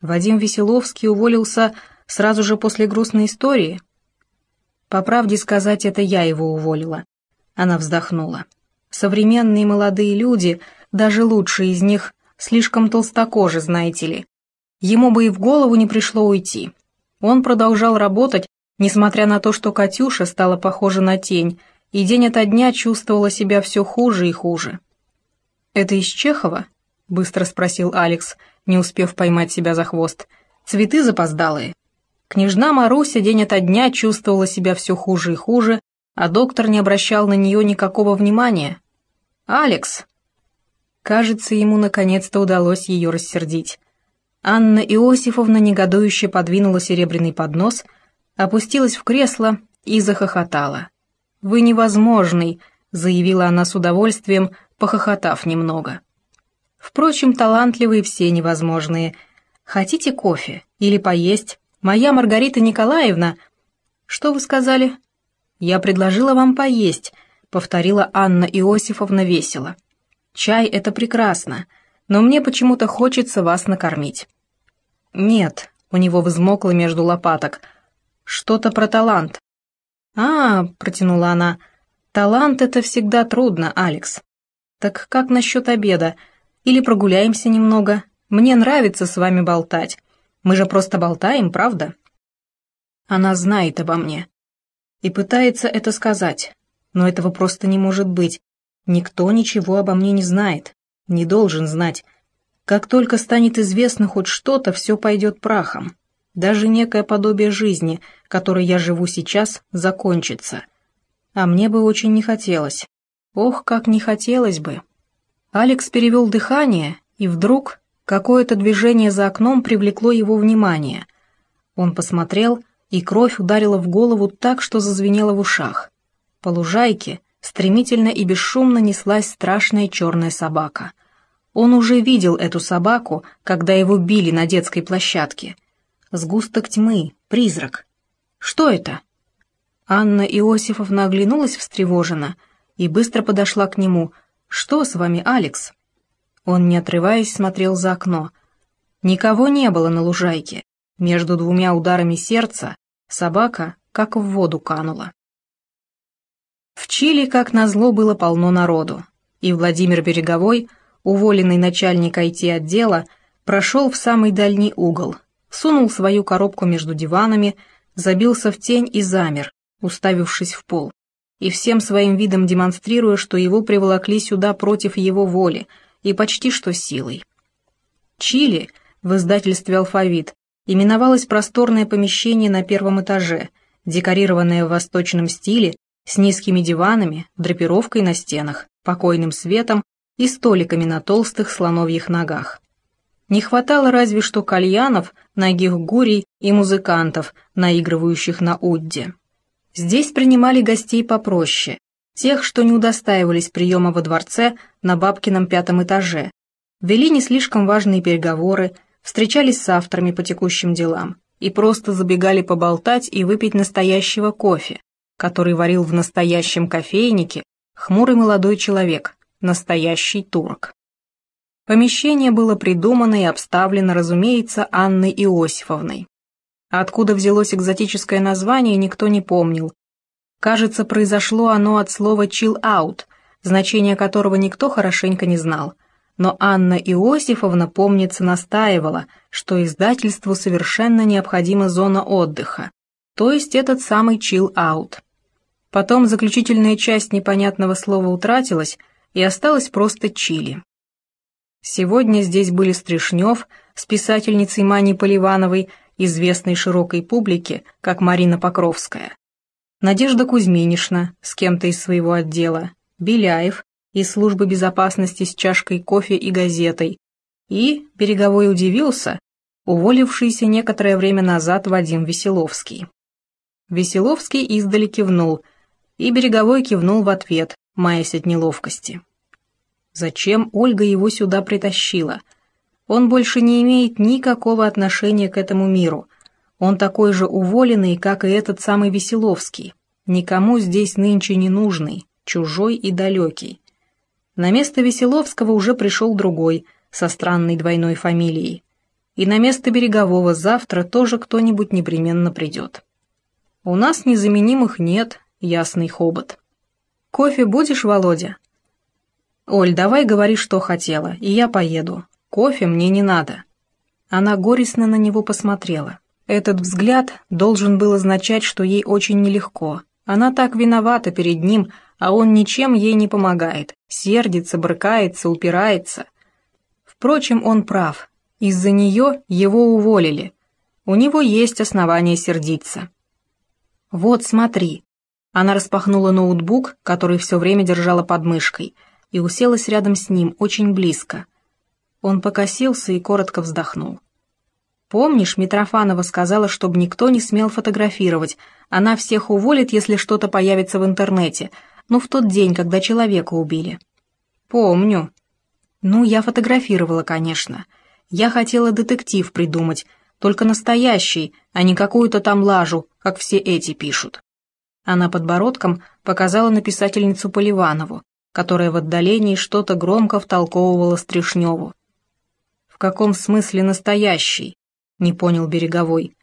Вадим Веселовский уволился сразу же после грустной истории. По правде сказать, это я его уволила. Она вздохнула. Современные молодые люди, даже лучшие из них, слишком толстокожи, знаете ли. Ему бы и в голову не пришло уйти. Он продолжал работать, несмотря на то, что Катюша стала похожа на тень, и день ото дня чувствовала себя все хуже и хуже. «Это из Чехова?» — быстро спросил Алекс, не успев поймать себя за хвост. «Цветы запоздалые». Княжна Маруся день ото дня чувствовала себя все хуже и хуже, а доктор не обращал на нее никакого внимания. «Алекс!» Кажется, ему наконец-то удалось ее рассердить. Анна Иосифовна негодующе подвинула серебряный поднос, опустилась в кресло и захохотала. «Вы невозможный», — заявила она с удовольствием, похохотав немного. Впрочем, талантливые все невозможные. Хотите кофе или поесть? Моя Маргарита Николаевна... Что вы сказали? Я предложила вам поесть, повторила Анна Иосифовна весело. Чай — это прекрасно, но мне почему-то хочется вас накормить. Нет, у него взмокло между лопаток. Что-то про талант. А, протянула она, талант — это всегда трудно, Алекс. Так как насчет обеда? Или прогуляемся немного? Мне нравится с вами болтать. Мы же просто болтаем, правда? Она знает обо мне. И пытается это сказать. Но этого просто не может быть. Никто ничего обо мне не знает. Не должен знать. Как только станет известно хоть что-то, все пойдет прахом. Даже некое подобие жизни, которой я живу сейчас, закончится. А мне бы очень не хотелось. Ох, как не хотелось бы. Алекс перевел дыхание, и вдруг какое-то движение за окном привлекло его внимание. Он посмотрел, и кровь ударила в голову так, что зазвенела в ушах. По лужайке стремительно и бесшумно неслась страшная черная собака. Он уже видел эту собаку, когда его били на детской площадке. Сгусток тьмы, призрак. Что это? Анна Иосифовна оглянулась встревоженно — и быстро подошла к нему. «Что с вами, Алекс?» Он, не отрываясь, смотрел за окно. Никого не было на лужайке. Между двумя ударами сердца собака как в воду канула. В Чили, как назло, было полно народу, и Владимир Береговой, уволенный начальник IT-отдела, прошел в самый дальний угол, сунул свою коробку между диванами, забился в тень и замер, уставившись в пол и всем своим видом демонстрируя, что его приволокли сюда против его воли и почти что силой. Чили в издательстве «Алфавит» именовалось просторное помещение на первом этаже, декорированное в восточном стиле, с низкими диванами, драпировкой на стенах, покойным светом и столиками на толстых слоновьих ногах. Не хватало разве что кальянов, ногих гурий и музыкантов, наигрывающих на удде. Здесь принимали гостей попроще, тех, что не удостаивались приема во дворце на бабкином пятом этаже, вели не слишком важные переговоры, встречались с авторами по текущим делам и просто забегали поболтать и выпить настоящего кофе, который варил в настоящем кофейнике хмурый молодой человек, настоящий турок. Помещение было придумано и обставлено, разумеется, Анной Иосифовной, Откуда взялось экзотическое название, никто не помнил. Кажется, произошло оно от слова «chill out», значение которого никто хорошенько не знал. Но Анна Иосифовна, помнится, настаивала, что издательству совершенно необходима зона отдыха, то есть этот самый chill out. Потом заключительная часть непонятного слова утратилась, и осталось просто чили. Сегодня здесь были Стришнев с писательницей Маней Поливановой известной широкой публике, как Марина Покровская, Надежда Кузьминишна с кем-то из своего отдела, Беляев из службы безопасности с чашкой кофе и газетой, и, Береговой удивился, уволившийся некоторое время назад Вадим Веселовский. Веселовский издали кивнул, и Береговой кивнул в ответ, маясь от неловкости. Зачем Ольга его сюда притащила – он больше не имеет никакого отношения к этому миру. Он такой же уволенный, как и этот самый Веселовский. Никому здесь нынче не нужный, чужой и далекий. На место Веселовского уже пришел другой, со странной двойной фамилией. и на место берегового завтра тоже кто-нибудь непременно придет. У нас незаменимых нет, ясный хобот. Кофе будешь, Володя? Оль, давай говори, что хотела, и я поеду. Кофе мне не надо. Она горестно на него посмотрела. Этот взгляд должен был означать, что ей очень нелегко. Она так виновата перед ним, а он ничем ей не помогает. Сердится, брыкается, упирается. Впрочем, он прав. Из-за нее его уволили. У него есть основания сердиться. «Вот, смотри». Она распахнула ноутбук, который все время держала под мышкой, и уселась рядом с ним, очень близко. Он покосился и коротко вздохнул. Помнишь, Митрофанова сказала, чтобы никто не смел фотографировать. Она всех уволит, если что-то появится в интернете. Ну, в тот день, когда человека убили. Помню. Ну, я фотографировала, конечно. Я хотела детектив придумать, только настоящий, а не какую-то там лажу, как все эти пишут. Она подбородком показала на писательницу Поливанову, которая в отдалении что-то громко втолковывала Стришневу. «В каком смысле настоящий?» — не понял Береговой.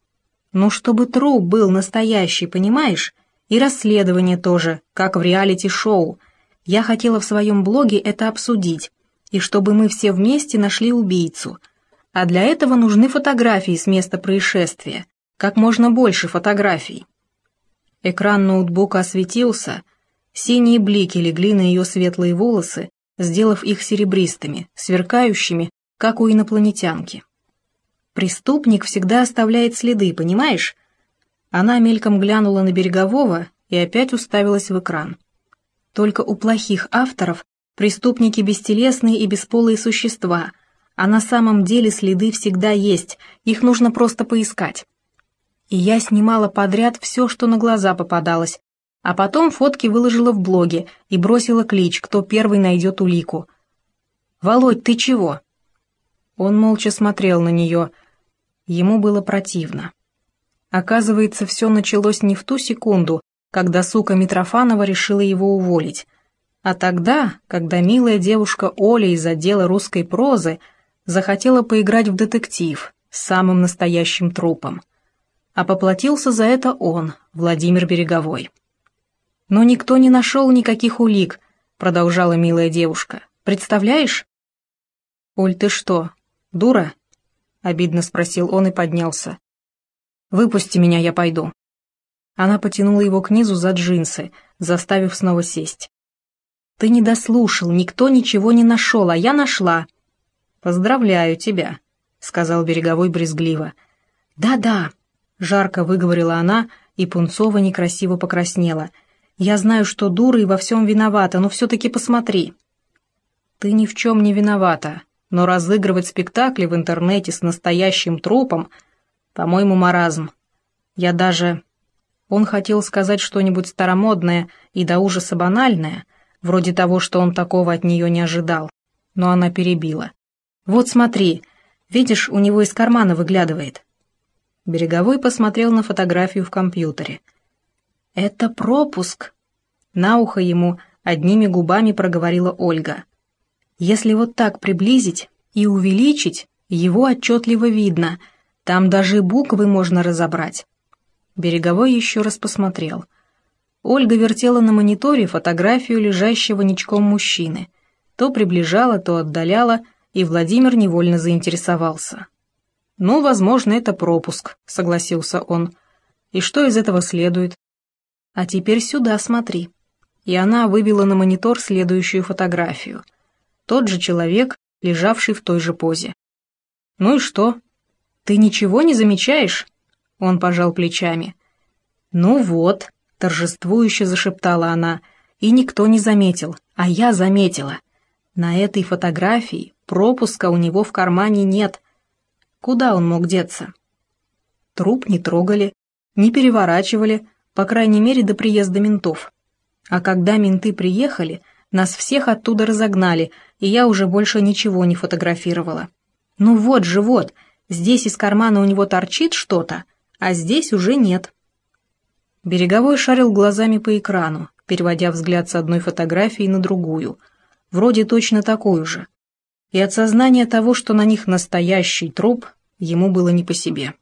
«Ну, чтобы труп был настоящий, понимаешь? И расследование тоже, как в реалити-шоу. Я хотела в своем блоге это обсудить, и чтобы мы все вместе нашли убийцу. А для этого нужны фотографии с места происшествия, как можно больше фотографий». Экран ноутбука осветился, синие блики легли на ее светлые волосы, сделав их серебристыми, сверкающими, как у инопланетянки. Преступник всегда оставляет следы, понимаешь? Она мельком глянула на Берегового и опять уставилась в экран. Только у плохих авторов преступники бестелесные и бесполые существа, а на самом деле следы всегда есть, их нужно просто поискать. И я снимала подряд все, что на глаза попадалось, а потом фотки выложила в блоге и бросила клич, кто первый найдет улику. «Володь, ты чего?» Он молча смотрел на нее, — Ему было противно. Оказывается, все началось не в ту секунду, когда сука Митрофанова решила его уволить, а тогда, когда милая девушка Оля из отдела русской прозы захотела поиграть в детектив с самым настоящим трупом. А поплатился за это он, Владимир Береговой. «Но никто не нашел никаких улик», — продолжала милая девушка. «Представляешь?» «Оль, ты что, дура?» обидно спросил он и поднялся. «Выпусти меня, я пойду». Она потянула его к низу за джинсы, заставив снова сесть. «Ты не дослушал, никто ничего не нашел, а я нашла». «Поздравляю тебя», — сказал Береговой брезгливо. «Да-да», — жарко выговорила она, и Пунцова некрасиво покраснела. «Я знаю, что дура и во всем виновата, но все-таки посмотри». «Ты ни в чем не виновата», но разыгрывать спектакли в интернете с настоящим трупом, по-моему, маразм. Я даже... Он хотел сказать что-нибудь старомодное и до ужаса банальное, вроде того, что он такого от нее не ожидал, но она перебила. «Вот смотри, видишь, у него из кармана выглядывает». Береговой посмотрел на фотографию в компьютере. «Это пропуск!» На ухо ему одними губами проговорила Ольга. Если вот так приблизить и увеличить, его отчетливо видно, там даже буквы можно разобрать. Береговой еще раз посмотрел. Ольга вертела на мониторе фотографию лежащего ничком мужчины. То приближала, то отдаляла, и Владимир невольно заинтересовался. «Ну, возможно, это пропуск», — согласился он. «И что из этого следует?» «А теперь сюда смотри». И она вывела на монитор следующую фотографию — тот же человек, лежавший в той же позе. «Ну и что? Ты ничего не замечаешь?» Он пожал плечами. «Ну вот», — торжествующе зашептала она, и никто не заметил, а я заметила. На этой фотографии пропуска у него в кармане нет. Куда он мог деться? Труп не трогали, не переворачивали, по крайней мере, до приезда ментов. А когда менты приехали, нас всех оттуда разогнали, и я уже больше ничего не фотографировала. Ну вот же вот, здесь из кармана у него торчит что-то, а здесь уже нет. Береговой шарил глазами по экрану, переводя взгляд с одной фотографии на другую, вроде точно такую же. И от сознания того, что на них настоящий труп, ему было не по себе.